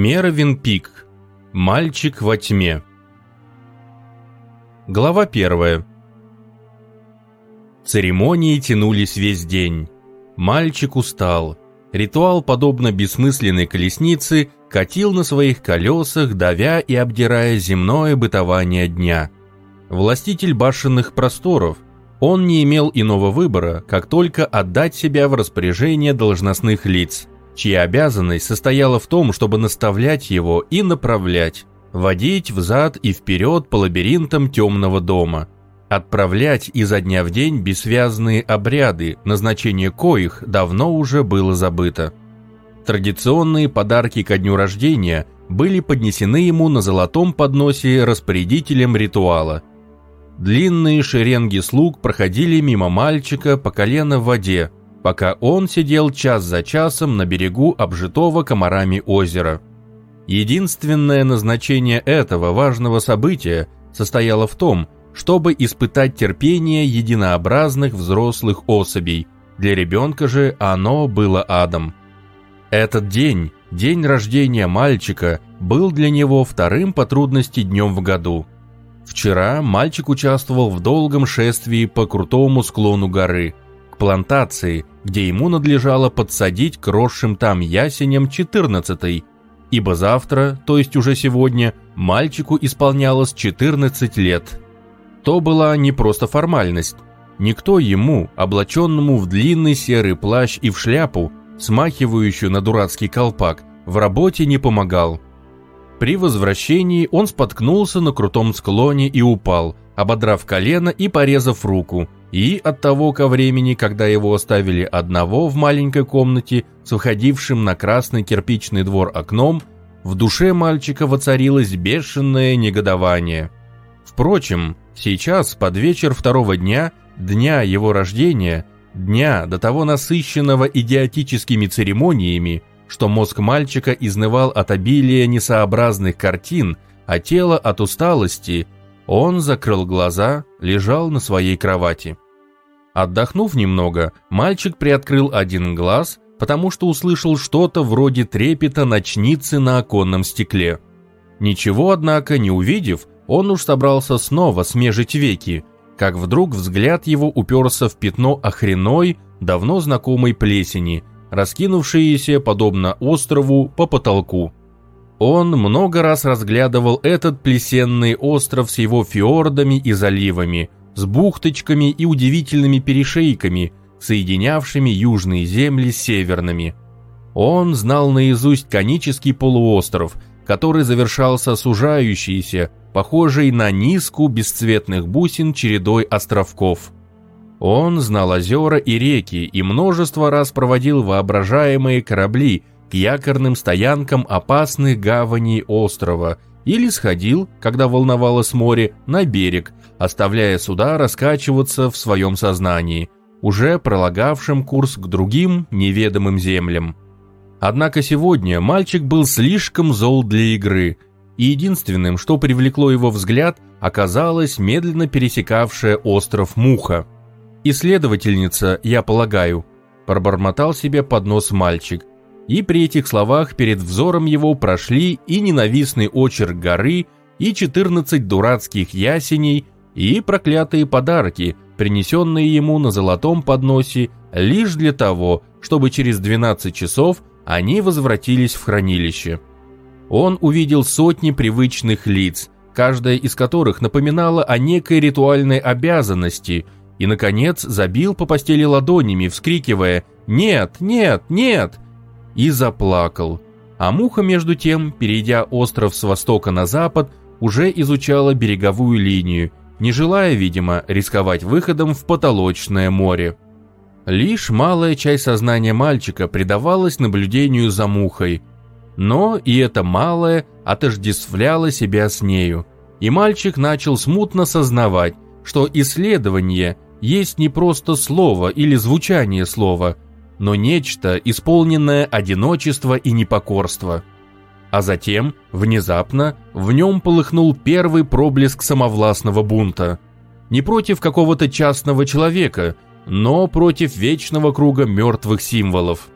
Мервин Пик. Мальчик во тьме. Глава первая. Церемонии тянулись весь день. Мальчик устал. Ритуал, подобно бессмысленной колеснице, катил на своих колесах, давя и обдирая земное бытование дня. Властитель башенных просторов, он не имел иного выбора, как только отдать себя в распоряжение должностных лиц – чья обязанность состояла в том, чтобы наставлять его и направлять, водить взад и вперед по лабиринтам темного дома, отправлять изо дня в день бессвязные обряды, назначение коих давно уже было забыто. Традиционные подарки ко дню рождения были поднесены ему на золотом подносе распорядителем ритуала. Длинные шеренги слуг проходили мимо мальчика по колено в воде, пока он сидел час за часом на берегу обжитого комарами озера. Единственное назначение этого важного события состояло в том, чтобы испытать терпение единообразных взрослых особей. Для ребенка же оно было адом. Этот день, день рождения мальчика, был для него вторым по трудности днем в году. Вчера мальчик участвовал в долгом шествии по крутому склону горы – плантации, где ему надлежало подсадить к росшим там ясеням 14-й, ибо завтра, то есть уже сегодня, мальчику исполнялось 14 лет. То была не просто формальность. Никто ему, облаченному в длинный серый плащ и в шляпу, смахивающую на дурацкий колпак, в работе не помогал. При возвращении он споткнулся на крутом склоне и упал, ободрав колено и порезав руку – и от того ко времени, когда его оставили одного в маленькой комнате с выходившим на красный кирпичный двор окном, в душе мальчика воцарилось бешеное негодование. Впрочем, сейчас, под вечер второго дня, дня его рождения, дня до того насыщенного идиотическими церемониями, что мозг мальчика изнывал от обилия несообразных картин, а тело от усталости – он закрыл глаза, лежал на своей кровати. Отдохнув немного, мальчик приоткрыл один глаз, потому что услышал что-то вроде трепета ночницы на оконном стекле. Ничего, однако, не увидев, он уж собрался снова смежить веки, как вдруг взгляд его уперся в пятно охреной, давно знакомой плесени, раскинувшееся, подобно острову, по потолку. Он много раз разглядывал этот плесенный остров с его фьордами и заливами, с бухточками и удивительными перешейками, соединявшими южные земли с северными. Он знал наизусть конический полуостров, который завершался сужающейся, похожей на низку бесцветных бусин чередой островков. Он знал озера и реки и множество раз проводил воображаемые корабли – к якорным стоянкам опасных гаваней острова или сходил, когда волновалось море, на берег, оставляя суда раскачиваться в своем сознании, уже пролагавшим курс к другим неведомым землям. Однако сегодня мальчик был слишком зол для игры, и единственным, что привлекло его взгляд, оказалась медленно пересекавшая остров Муха. «Исследовательница, я полагаю», – пробормотал себе под нос мальчик, и при этих словах перед взором его прошли и ненавистный очерк горы, и 14 дурацких ясеней, и проклятые подарки, принесенные ему на золотом подносе, лишь для того, чтобы через 12 часов они возвратились в хранилище. Он увидел сотни привычных лиц, каждая из которых напоминала о некой ритуальной обязанности, и, наконец, забил по постели ладонями, вскрикивая «Нет, нет, нет!» И заплакал. А муха, между тем, перейдя остров с востока на запад, уже изучала береговую линию, не желая, видимо, рисковать выходом в потолочное море. Лишь малая часть сознания мальчика предавалась наблюдению за мухой, но и это малое отождествляло себя с нею, и мальчик начал смутно сознавать, что исследование есть не просто слово или звучание слова – но нечто, исполненное одиночества и непокорства. А затем, внезапно, в нем полыхнул первый проблеск самовластного бунта. Не против какого-то частного человека, но против вечного круга мертвых символов.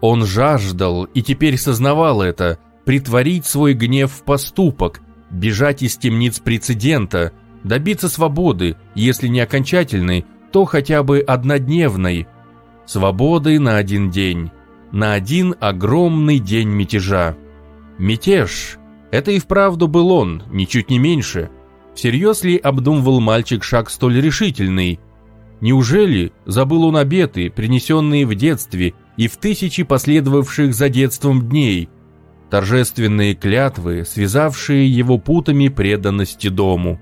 Он жаждал и теперь сознавал это, притворить свой гнев в поступок, бежать из темниц прецедента, добиться свободы, если не окончательной, то хотя бы однодневной. Свободы на один день, на один огромный день мятежа. Мятеж – это и вправду был он, ничуть не меньше. Всерьез ли обдумывал мальчик шаг столь решительный? Неужели забыл он обеты, принесенные в детстве и в тысячи последовавших за детством дней – торжественные клятвы, связавшие его путами преданности дому.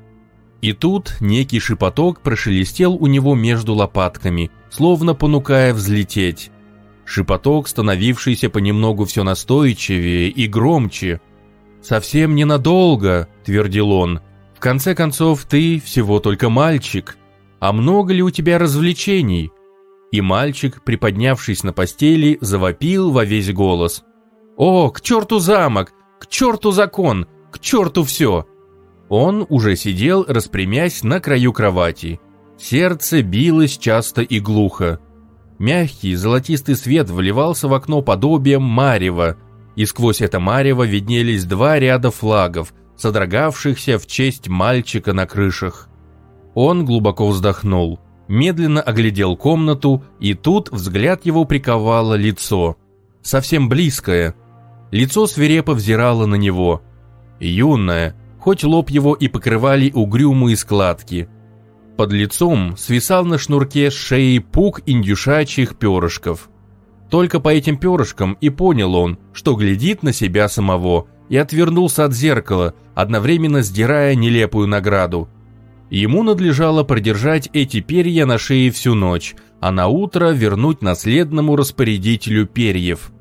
И тут некий шепоток прошелестел у него между лопатками, словно понукая взлететь. Шепоток, становившийся понемногу все настойчивее и громче. «Совсем ненадолго», — твердил он. «В конце концов, ты всего только мальчик. А много ли у тебя развлечений?» И мальчик, приподнявшись на постели, завопил во весь голос. О, к черту замок, к черту закон, к черту все. Он уже сидел, распрямясь на краю кровати. Сердце билось часто и глухо. Мягкий золотистый свет вливался в окно подобием марева, и сквозь это марево виднелись два ряда флагов, содрогавшихся в честь мальчика на крышах. Он глубоко вздохнул, медленно оглядел комнату, и тут взгляд его приковало лицо. Совсем близкое, Лицо свирепо взирало на него. Юное, хоть лоб его и покрывали угрюмые складки. Под лицом свисал на шнурке с шеи пук индюшачьих перышков. Только по этим перышкам и понял он, что глядит на себя самого, и отвернулся от зеркала, одновременно сдирая нелепую награду. Ему надлежало продержать эти перья на шее всю ночь, а на утро вернуть наследному распорядителю перьев.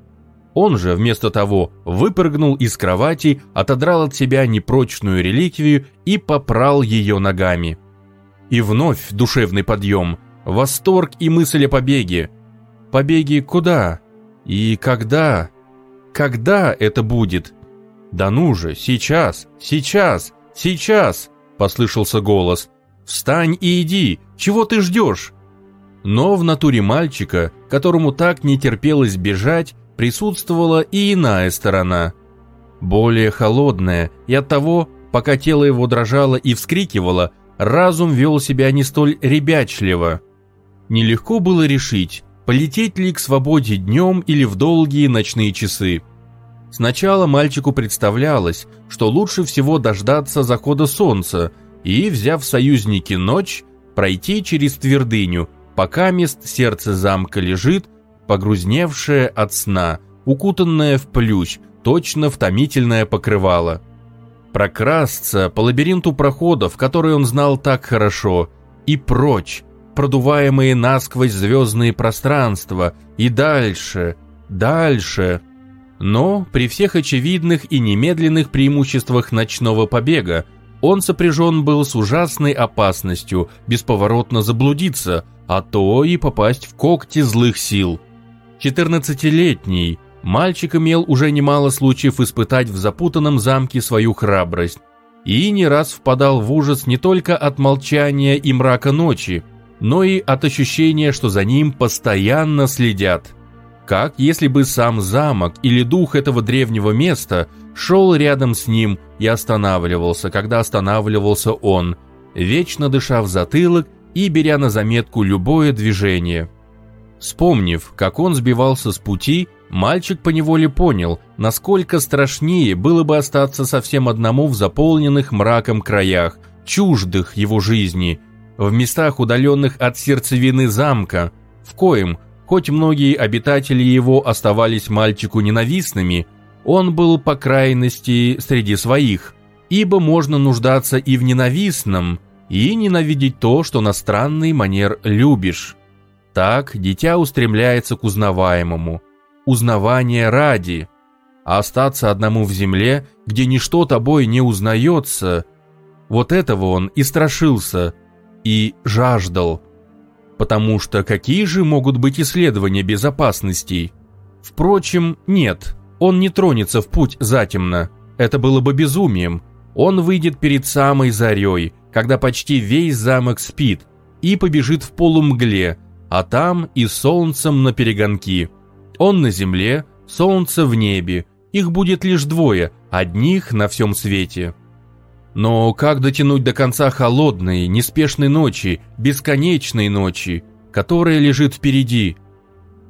Он же, вместо того, выпрыгнул из кровати, отодрал от себя непрочную реликвию и попрал ее ногами. И вновь душевный подъем, восторг и мысль о побеге. Побеге куда? И когда? Когда это будет? Да ну же, сейчас, сейчас, сейчас, послышался голос. Встань и иди, чего ты ждешь? Но в натуре мальчика, которому так не терпелось бежать, присутствовала и иная сторона, более холодная, и оттого, пока тело его дрожало и вскрикивало, разум вел себя не столь ребячливо. Нелегко было решить, полететь ли к свободе днем или в долгие ночные часы. Сначала мальчику представлялось, что лучше всего дождаться захода солнца и, взяв союзники ночь, пройти через твердыню, пока мест сердце замка лежит, погрузневшая от сна, укутанная в плющ, точно в томительное покрывало. Прокрасться по лабиринту проходов, который он знал так хорошо, и прочь, продуваемые насквозь звездные пространства, и дальше, дальше. Но при всех очевидных и немедленных преимуществах ночного побега он сопряжен был с ужасной опасностью бесповоротно заблудиться, а то и попасть в когти злых сил. 14-летний, мальчик имел уже немало случаев испытать в запутанном замке свою храбрость и не раз впадал в ужас не только от молчания и мрака ночи, но и от ощущения, что за ним постоянно следят. Как если бы сам замок или дух этого древнего места шел рядом с ним и останавливался, когда останавливался он, вечно дыша в затылок и беря на заметку любое движение – Вспомнив, как он сбивался с пути, мальчик поневоле понял, насколько страшнее было бы остаться совсем одному в заполненных мраком краях, чуждых его жизни, в местах, удаленных от сердцевины замка, в коем, хоть многие обитатели его оставались мальчику ненавистными, он был по крайности среди своих, ибо можно нуждаться и в ненавистном, и ненавидеть то, что на странный манер любишь. Так дитя устремляется к узнаваемому. Узнавание ради. А остаться одному в земле, где ничто тобой не узнается, вот этого он и страшился, и жаждал. Потому что какие же могут быть исследования безопасностей? Впрочем, нет, он не тронется в путь затемно. Это было бы безумием. Он выйдет перед самой зарей, когда почти весь замок спит, и побежит в полумгле, а там и солнцем на перегонки. Он на земле, солнце в небе, Их будет лишь двое, одних на всем свете. Но как дотянуть до конца холодной, неспешной ночи, бесконечной ночи, которая лежит впереди?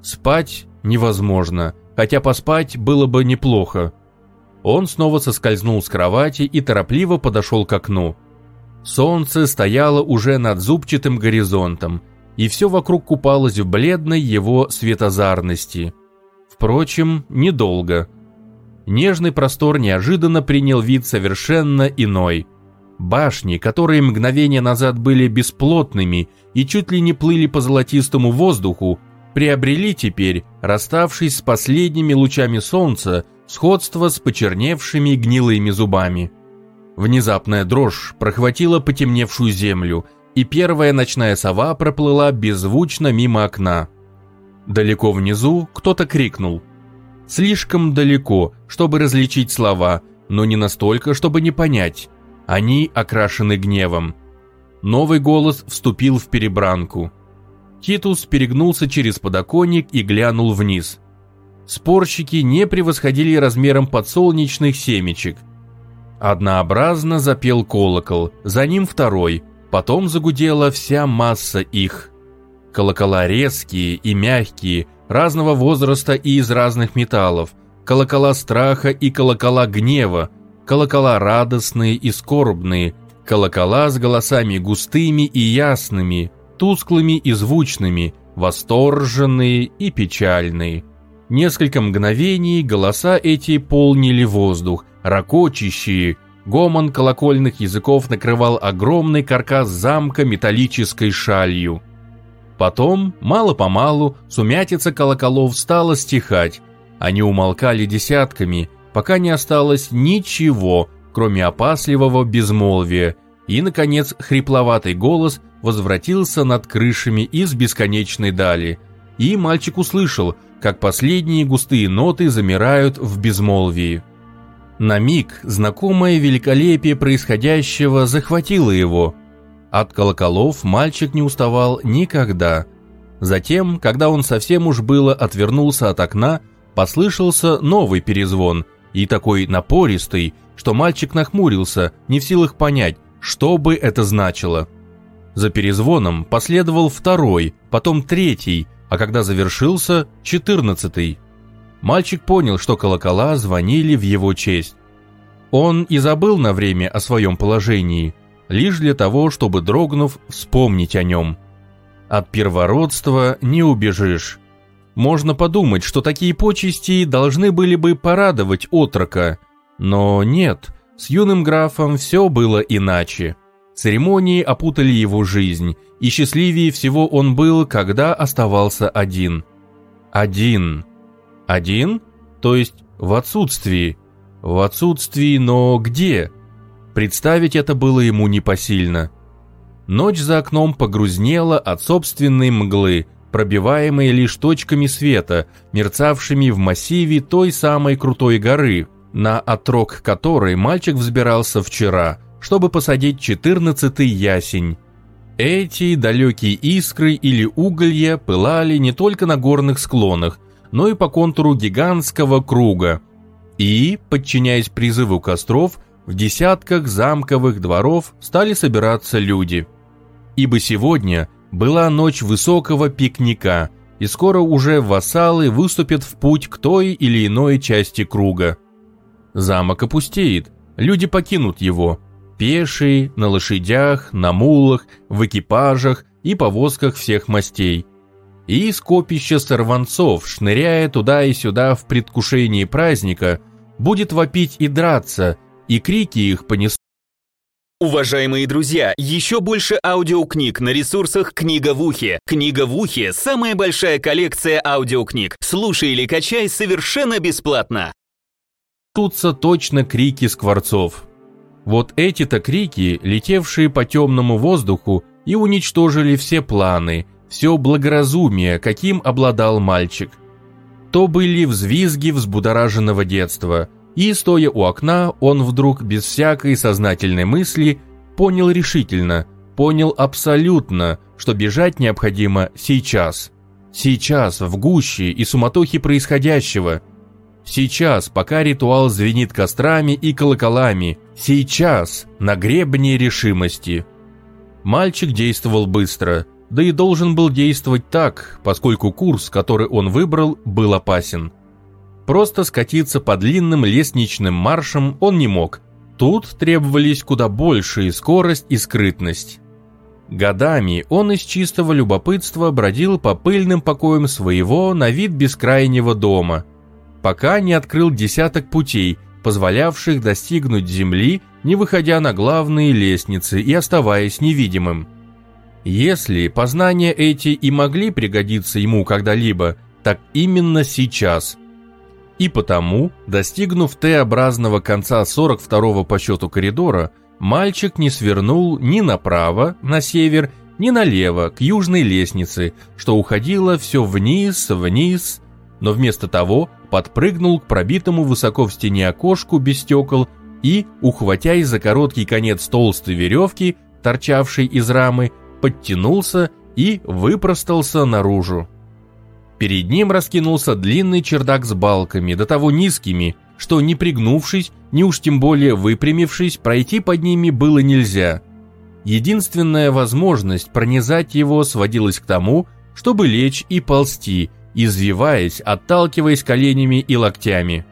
Спать невозможно, хотя поспать было бы неплохо. Он снова соскользнул с кровати и торопливо подошел к окну. Солнце стояло уже над зубчатым горизонтом, и все вокруг купалось в бледной его светозарности. Впрочем, недолго. Нежный простор неожиданно принял вид совершенно иной. Башни, которые мгновение назад были бесплотными и чуть ли не плыли по золотистому воздуху, приобрели теперь, расставшись с последними лучами солнца, сходство с почерневшими гнилыми зубами. Внезапная дрожь прохватила потемневшую землю – и первая ночная сова проплыла беззвучно мимо окна. Далеко внизу кто-то крикнул. Слишком далеко, чтобы различить слова, но не настолько, чтобы не понять. Они окрашены гневом. Новый голос вступил в перебранку. Титус перегнулся через подоконник и глянул вниз. Спорщики не превосходили размером подсолнечных семечек. Однообразно запел колокол, за ним второй, Потом загудела вся масса их. Колокола резкие и мягкие, разного возраста и из разных металлов, колокола страха и колокола гнева, колокола радостные и скорбные, колокола с голосами густыми и ясными, тусклыми и звучными, восторженные и печальные. Несколько мгновений голоса эти полнили воздух, ракочащие, Гомон колокольных языков накрывал огромный каркас замка металлической шалью. Потом, мало-помалу, сумятица колоколов стала стихать. Они умолкали десятками, пока не осталось ничего, кроме опасливого безмолвия, и, наконец, хрипловатый голос возвратился над крышами из бесконечной дали, и мальчик услышал, как последние густые ноты замирают в безмолвии. На миг знакомое великолепие происходящего захватило его. От колоколов мальчик не уставал никогда. Затем, когда он совсем уж было отвернулся от окна, послышался новый перезвон, и такой напористый, что мальчик нахмурился, не в силах понять, что бы это значило. За перезвоном последовал второй, потом третий, а когда завершился – четырнадцатый. Мальчик понял, что колокола звонили в его честь. Он и забыл на время о своем положении, лишь для того, чтобы, дрогнув, вспомнить о нем. От первородства не убежишь. Можно подумать, что такие почести должны были бы порадовать отрока, но нет, с юным графом все было иначе. Церемонии опутали его жизнь, и счастливее всего он был, когда оставался один. Один. Один? То есть в отсутствии. В отсутствии, но где? Представить это было ему непосильно. Ночь за окном погрузнела от собственной мглы, пробиваемой лишь точками света, мерцавшими в массиве той самой крутой горы, на отрог которой мальчик взбирался вчера, чтобы посадить четырнадцатый ясень. Эти далекие искры или уголья пылали не только на горных склонах, но и по контуру гигантского круга. И, подчиняясь призыву костров, в десятках замковых дворов стали собираться люди. Ибо сегодня была ночь высокого пикника, и скоро уже вассалы выступят в путь к той или иной части круга. Замок опустеет, люди покинут его, пешие, на лошадях, на мулах, в экипажах и повозках всех мастей – и скопище сорванцов, шныряя туда и сюда в предвкушении праздника, будет вопить и драться, и крики их понесут. Уважаемые друзья, еще больше аудиокниг на ресурсах «Книга в ухе». «Книга в ухе» — самая большая коллекция аудиокниг. Слушай или качай совершенно бесплатно. Тутся точно крики скворцов. Вот эти-то крики, летевшие по темному воздуху, и уничтожили все планы — все благоразумие, каким обладал мальчик. То были взвизги взбудораженного детства, и, стоя у окна, он вдруг без всякой сознательной мысли понял решительно, понял абсолютно, что бежать необходимо сейчас. Сейчас, в гуще и суматохе происходящего. Сейчас, пока ритуал звенит кострами и колоколами. Сейчас, на гребне решимости. Мальчик действовал быстро, да и должен был действовать так, поскольку курс, который он выбрал, был опасен. Просто скатиться по длинным лестничным маршам он не мог. Тут требовались куда большие скорость и скрытность. Годами он из чистого любопытства бродил по пыльным покоям своего на вид бескрайнего дома – пока не открыл десяток путей, позволявших достигнуть земли, не выходя на главные лестницы и оставаясь невидимым. Если познания эти и могли пригодиться ему когда-либо, так именно сейчас. И потому, достигнув Т-образного конца 42-го по счету коридора, мальчик не свернул ни направо, на север, ни налево, к южной лестнице, что уходило все вниз, вниз, но вместо того подпрыгнул к пробитому высоко в стене окошку без стекол и, ухватясь за короткий конец толстой веревки, торчавшей из рамы, подтянулся и выпростался наружу. Перед ним раскинулся длинный чердак с балками, до того низкими, что не пригнувшись, ни уж тем более выпрямившись, пройти под ними было нельзя. Единственная возможность пронизать его сводилась к тому, чтобы лечь и ползти, извиваясь, отталкиваясь коленями и локтями.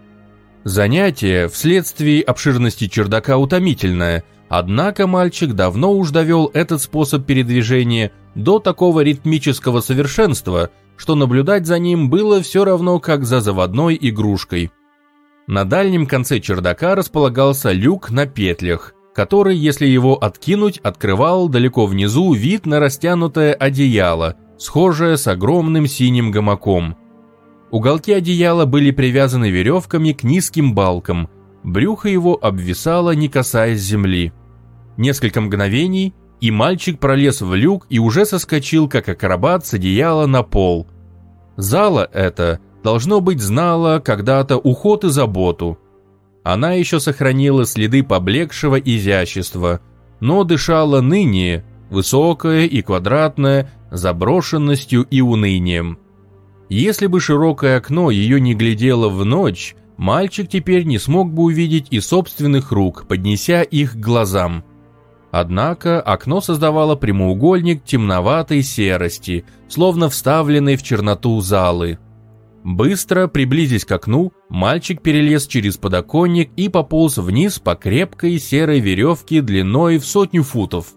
Занятие вследствие обширности чердака утомительное, однако мальчик давно уж довел этот способ передвижения до такого ритмического совершенства, что наблюдать за ним было все равно, как за заводной игрушкой. На дальнем конце чердака располагался люк на петлях, который, если его откинуть, открывал далеко внизу вид на растянутое одеяло – схожее с огромным синим гамаком. Уголки одеяла были привязаны веревками к низким балкам, брюхо его обвисало, не касаясь земли. Несколько мгновений, и мальчик пролез в люк и уже соскочил, как акробат с одеяла на пол. Зала эта, должно быть, знала когда-то уход и заботу. Она еще сохранила следы поблекшего изящества, но дышала ныне, высокая и квадратная, заброшенностью и унынием. Если бы широкое окно ее не глядело в ночь, мальчик теперь не смог бы увидеть и собственных рук, поднеся их к глазам. Однако окно создавало прямоугольник темноватой серости, словно вставленный в черноту залы. Быстро приблизясь к окну, мальчик перелез через подоконник и пополз вниз по крепкой серой веревке длиной в сотню футов.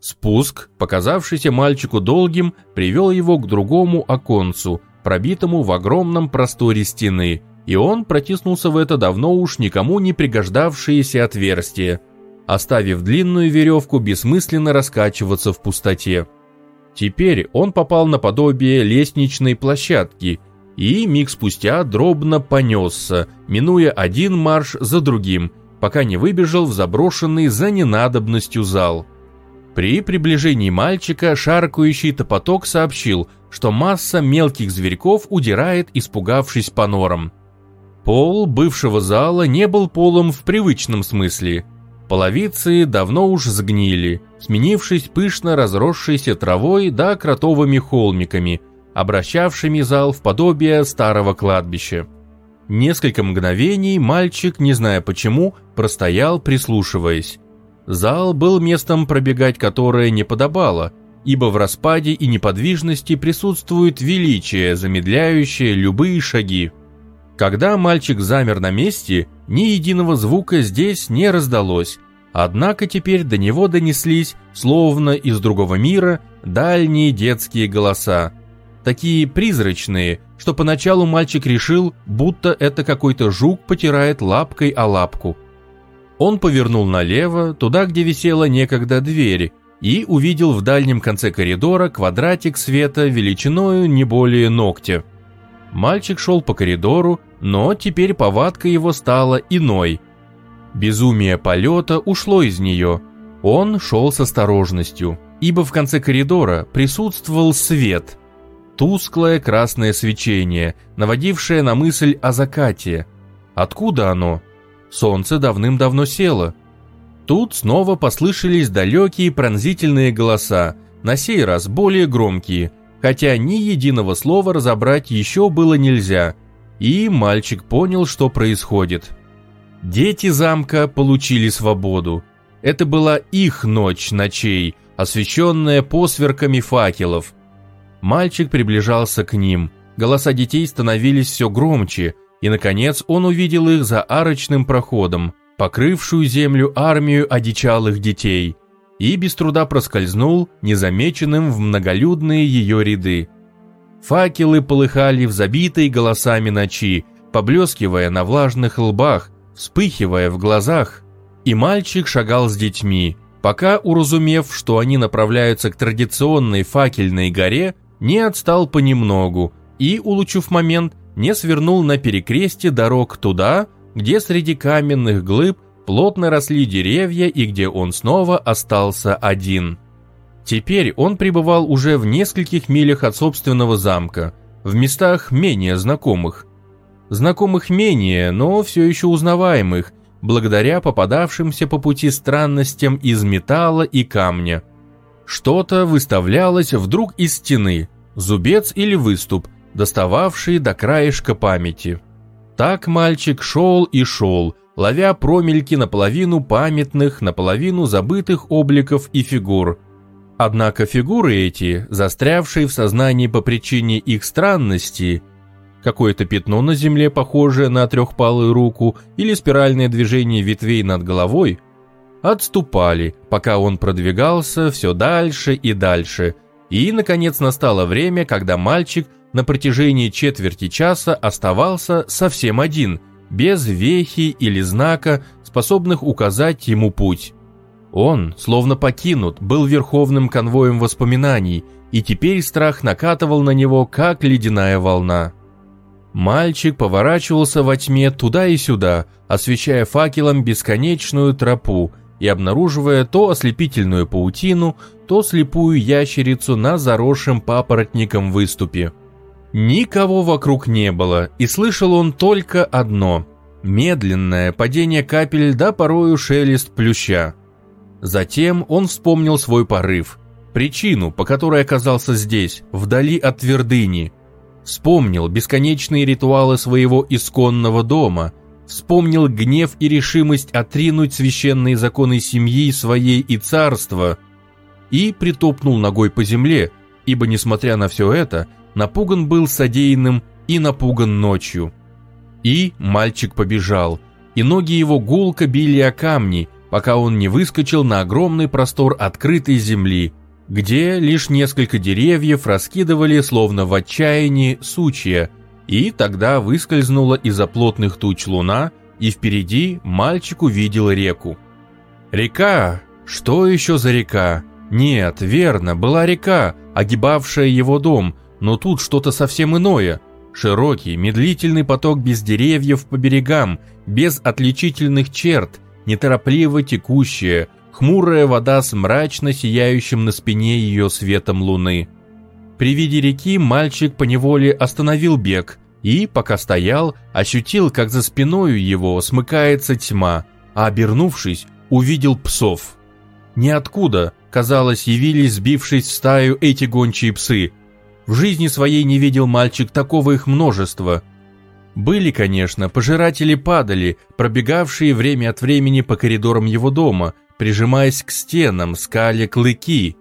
Спуск, показавшийся мальчику долгим, привел его к другому оконцу, пробитому в огромном просторе стены, и он протиснулся в это давно уж никому не пригождавшееся отверстие, оставив длинную веревку бессмысленно раскачиваться в пустоте. Теперь он попал на подобие лестничной площадки и миг спустя дробно понесся, минуя один марш за другим, пока не выбежал в заброшенный за ненадобностью зал. При приближении мальчика шаркающий топоток сообщил, что масса мелких зверьков удирает, испугавшись по норам. Пол бывшего зала не был полом в привычном смысле. Половицы давно уж сгнили, сменившись пышно разросшейся травой да кротовыми холмиками, обращавшими зал в подобие старого кладбища. Несколько мгновений мальчик, не зная почему, простоял, прислушиваясь. Зал был местом, пробегать которое не подобало, ибо в распаде и неподвижности присутствует величие, замедляющее любые шаги. Когда мальчик замер на месте, ни единого звука здесь не раздалось, однако теперь до него донеслись, словно из другого мира, дальние детские голоса. Такие призрачные, что поначалу мальчик решил, будто это какой-то жук потирает лапкой о лапку – он повернул налево, туда, где висела некогда дверь, и увидел в дальнем конце коридора квадратик света величиною не более ногтя. Мальчик шел по коридору, но теперь повадка его стала иной. Безумие полета ушло из нее. Он шел с осторожностью, ибо в конце коридора присутствовал свет. Тусклое красное свечение, наводившее на мысль о закате. Откуда оно? Солнце давным-давно село. Тут снова послышались далекие пронзительные голоса, на сей раз более громкие, хотя ни единого слова разобрать еще было нельзя. и мальчик понял, что происходит. Дети замка получили свободу. Это была их ночь ночей, освещенная посверками факелов. Мальчик приближался к ним. Голоса детей становились все громче, и, наконец, он увидел их за арочным проходом, покрывшую землю армию одичалых детей, и без труда проскользнул незамеченным в многолюдные ее ряды. Факелы полыхали в забитой голосами ночи, поблескивая на влажных лбах, вспыхивая в глазах. И мальчик шагал с детьми, пока, уразумев, что они направляются к традиционной факельной горе, не отстал понемногу и, улучив момент, не свернул на перекрестье дорог туда, где среди каменных глыб плотно росли деревья и где он снова остался один. Теперь он пребывал уже в нескольких милях от собственного замка, в местах менее знакомых. Знакомых менее, но все еще узнаваемых, благодаря попадавшимся по пути странностям из металла и камня. Что-то выставлялось вдруг из стены, зубец или выступ, достававший до краешка памяти. Так мальчик шел и шел, ловя промельки наполовину памятных, наполовину забытых обликов и фигур – Однако фигуры эти, застрявшие в сознании по причине их странности, какое-то пятно на земле, похожее на трехпалую руку, или спиральное движение ветвей над головой, отступали, пока он продвигался все дальше и дальше, и, наконец, настало время, когда мальчик на протяжении четверти часа оставался совсем один, без вехи или знака, способных указать ему путь. Он, словно покинут, был верховным конвоем воспоминаний, и теперь страх накатывал на него, как ледяная волна. Мальчик поворачивался во тьме туда и сюда, освещая факелом бесконечную тропу и обнаруживая то ослепительную паутину, то слепую ящерицу на заросшем папоротником выступе. Никого вокруг не было, и слышал он только одно – медленное падение капель да порою шелест плюща. Затем он вспомнил свой порыв, причину, по которой оказался здесь, вдали от твердыни. Вспомнил бесконечные ритуалы своего исконного дома, вспомнил гнев и решимость отринуть священные законы семьи своей и царства, и притопнул ногой по земле, ибо, несмотря на все это, напуган был содеянным и напуган ночью. И мальчик побежал, и ноги его гулко били о камни, пока он не выскочил на огромный простор открытой земли, где лишь несколько деревьев раскидывали словно в отчаянии сучья, и тогда выскользнула из-за плотных туч луна, и впереди мальчик увидел реку. Река? Что еще за река? Нет, верно, была река, огибавшая его дом, но тут что-то совсем иное. Широкий, медлительный поток без деревьев по берегам, без отличительных черт – неторопливо текущая, хмурая вода с мрачно сияющим на спине ее светом луны. При виде реки мальчик поневоле остановил бег и, пока стоял, ощутил, как за спиною его смыкается тьма, а обернувшись, увидел псов. Ниоткуда, казалось, явились сбившись в стаю эти гончие псы. В жизни своей не видел мальчик такого их множества – были, конечно, пожиратели падали, пробегавшие время от времени по коридорам его дома, прижимаясь к стенам, скали клыки,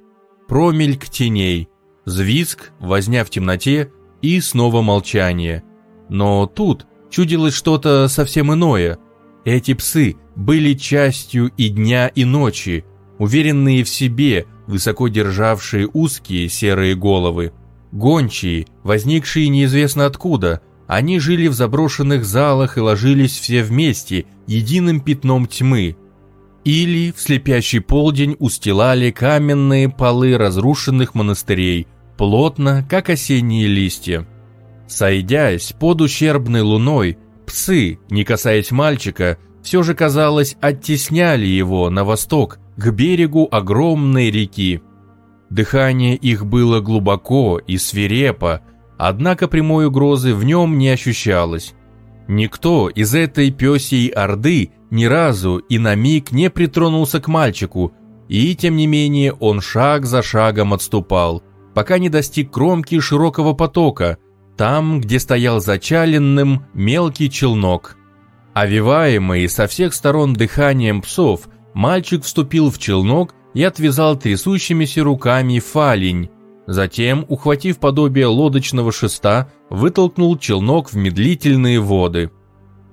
промельк теней, звизг, возня в темноте и снова молчание. Но тут чудилось что-то совсем иное. Эти псы были частью и дня, и ночи, уверенные в себе, высоко державшие узкие серые головы. Гончие, возникшие неизвестно откуда – они жили в заброшенных залах и ложились все вместе, единым пятном тьмы. Или в слепящий полдень устилали каменные полы разрушенных монастырей, плотно, как осенние листья. Сойдясь под ущербной луной, псы, не касаясь мальчика, все же, казалось, оттесняли его на восток, к берегу огромной реки. Дыхание их было глубоко и свирепо, Однако прямой угрозы в нем не ощущалось. Никто из этой пёсей орды ни разу и на миг не притронулся к мальчику, и тем не менее он шаг за шагом отступал, пока не достиг кромки широкого потока, там, где стоял зачаленным мелкий челнок. Овиваемый со всех сторон дыханием псов, мальчик вступил в челнок и отвязал трясущимися руками фалень. Затем, ухватив подобие лодочного шеста, вытолкнул челнок в медлительные воды.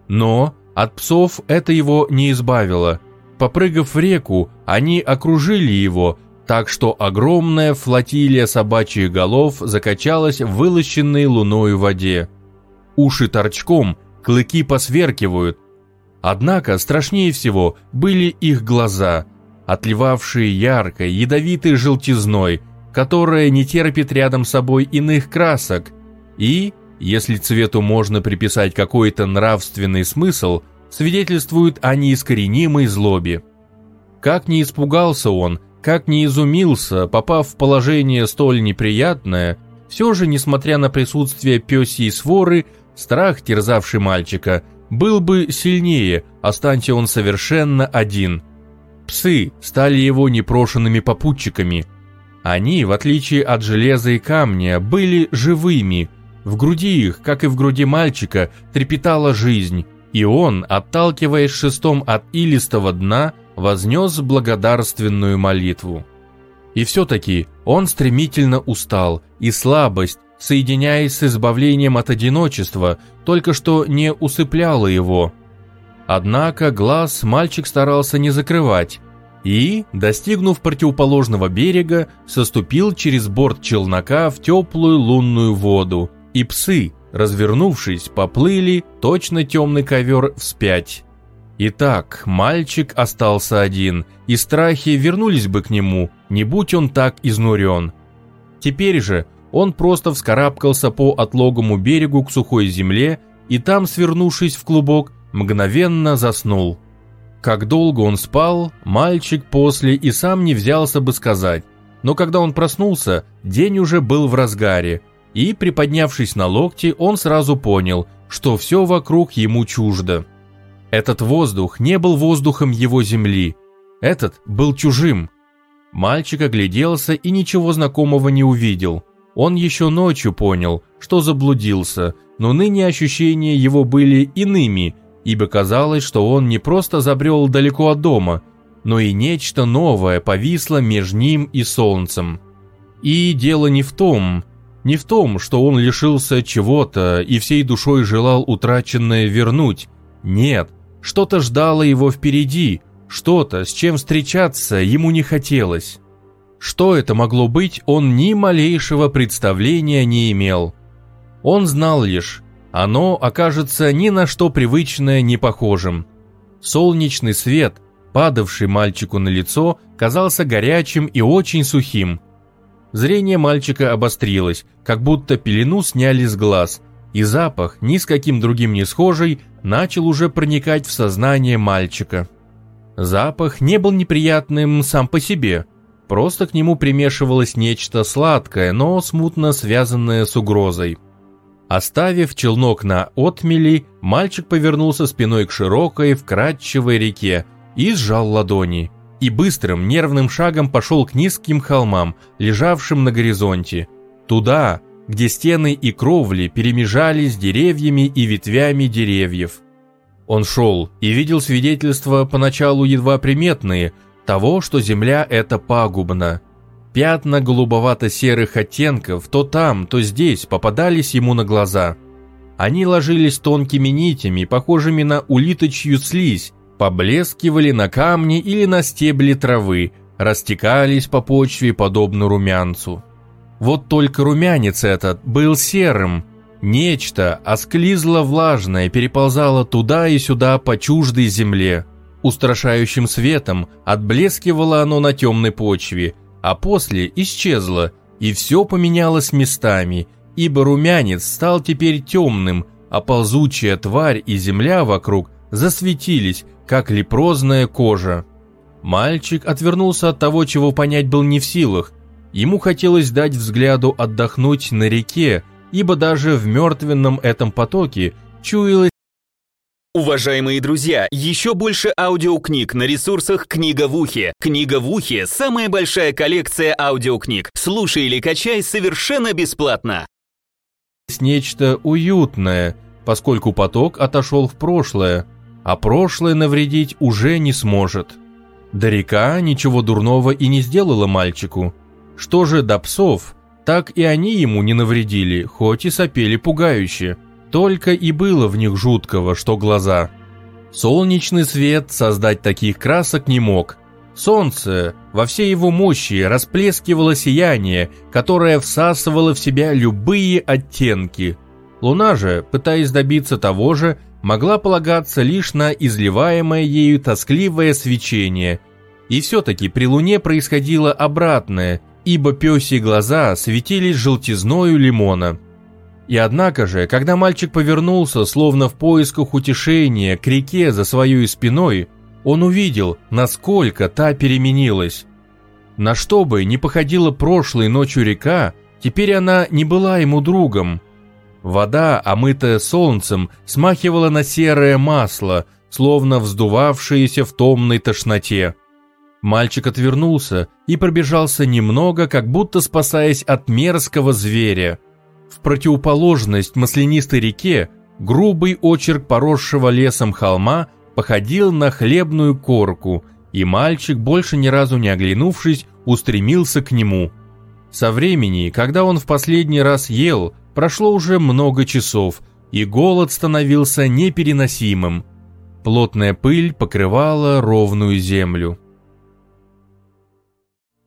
Но от псов это его не избавило. Попрыгав в реку, они окружили его, так что огромная флотилия собачьих голов закачалась в вылощенной луною воде. Уши торчком, клыки посверкивают. Однако страшнее всего были их глаза, отливавшие яркой, ядовитой желтизной, которая не терпит рядом с собой иных красок, и, если цвету можно приписать какой-то нравственный смысл, свидетельствуют о неискоренимой злобе. Как не испугался он, как не изумился, попав в положение столь неприятное, все же, несмотря на присутствие пёсьей своры, страх, терзавший мальчика, был бы сильнее, останься он совершенно один. Псы стали его непрошенными попутчиками. Они, в отличие от железа и камня, были живыми. В груди их, как и в груди мальчика, трепетала жизнь, и он, отталкиваясь шестом от илистого дна, вознес благодарственную молитву. И все-таки он стремительно устал, и слабость, соединяясь с избавлением от одиночества, только что не усыпляла его. Однако глаз мальчик старался не закрывать, и, достигнув противоположного берега, соступил через борт челнока в теплую лунную воду, и псы, развернувшись, поплыли, точно темный ковер вспять. Итак, мальчик остался один, и страхи вернулись бы к нему, не будь он так изнурен. Теперь же он просто вскарабкался по отлогому берегу к сухой земле и там, свернувшись в клубок, мгновенно заснул. Как долго он спал, мальчик после и сам не взялся бы сказать, но когда он проснулся, день уже был в разгаре, и, приподнявшись на локти, он сразу понял, что все вокруг ему чуждо. Этот воздух не был воздухом его земли. Этот был чужим. Мальчик огляделся и ничего знакомого не увидел. Он еще ночью понял, что заблудился, но ныне ощущения его были иными, ибо казалось, что он не просто забрел далеко от дома, но и нечто новое повисло между ним и солнцем. И дело не в том, не в том, что он лишился чего-то и всей душой желал утраченное вернуть. Нет, что-то ждало его впереди, что-то, с чем встречаться ему не хотелось. Что это могло быть, он ни малейшего представления не имел. Он знал лишь, оно окажется ни на что привычное не похожим. Солнечный свет, падавший мальчику на лицо, казался горячим и очень сухим. Зрение мальчика обострилось, как будто пелену сняли с глаз – и запах, ни с каким другим не схожий, начал уже проникать в сознание мальчика. Запах не был неприятным сам по себе, просто к нему примешивалось нечто сладкое, но смутно связанное с угрозой. Оставив челнок на отмели, мальчик повернулся спиной к широкой, вкрадчивой реке и сжал ладони, и быстрым, нервным шагом пошел к низким холмам, лежавшим на горизонте, туда, где стены и кровли перемежались деревьями и ветвями деревьев. Он шел и видел свидетельства, поначалу едва приметные, того, что земля эта пагубна. Пятна голубовато-серых оттенков то там, то здесь попадались ему на глаза. Они ложились тонкими нитями, похожими на улиточью слизь, поблескивали на камне или на стебли травы, растекались по почве подобно румянцу. Вот только румянец этот был серым. Нечто осклизло-влажное переползало туда и сюда по чуждой земле. Устрашающим светом отблескивало оно на темной почве, а после исчезло, и все поменялось местами, ибо румянец стал теперь темным, а ползучая тварь и земля вокруг засветились, как лепрозная кожа. Мальчик отвернулся от того, чего понять был не в силах, Ему хотелось дать взгляду отдохнуть на реке, ибо даже в мертвенном этом потоке чуялось Уважаемые друзья, еще больше аудиокниг на ресурсах «Книга в ухе». «Книга в ухе» — самая большая коллекция аудиокниг. Слушай или качай совершенно бесплатно. нечто уютное, поскольку поток отошел в прошлое, а прошлое навредить уже не сможет. Река ничего дурного и не сделала мальчику. Что же до псов, так и они ему не навредили, хоть и сопели пугающе. Только и было в них жуткого, что глаза. Солнечный свет создать таких красок не мог. Солнце во всей его мощи расплескивало сияние, которое всасывало в себя любые оттенки. Луна же, пытаясь добиться того же, могла полагаться лишь на изливаемое ею тоскливое свечение. И все-таки при Луне происходило обратное, ибо пёсьи глаза светились желтизною лимона. И однако же, когда мальчик повернулся, словно в поисках утешения, к реке за своей спиной, он увидел, насколько та переменилась. На что бы не походила прошлой ночью река, теперь она не была ему другом – Вода, омытая солнцем, смахивала на серое масло, словно вздувавшееся в томной тошноте. Мальчик отвернулся и пробежался немного, как будто спасаясь от мерзкого зверя. В противоположность маслянистой реке, грубый очерк поросшего лесом холма походил на хлебную корку, и мальчик, больше ни разу не оглянувшись, устремился к нему. Со времени, когда он в последний раз ел, Прошло уже много часов, и голод становился непереносимым. Плотная пыль покрывала ровную землю.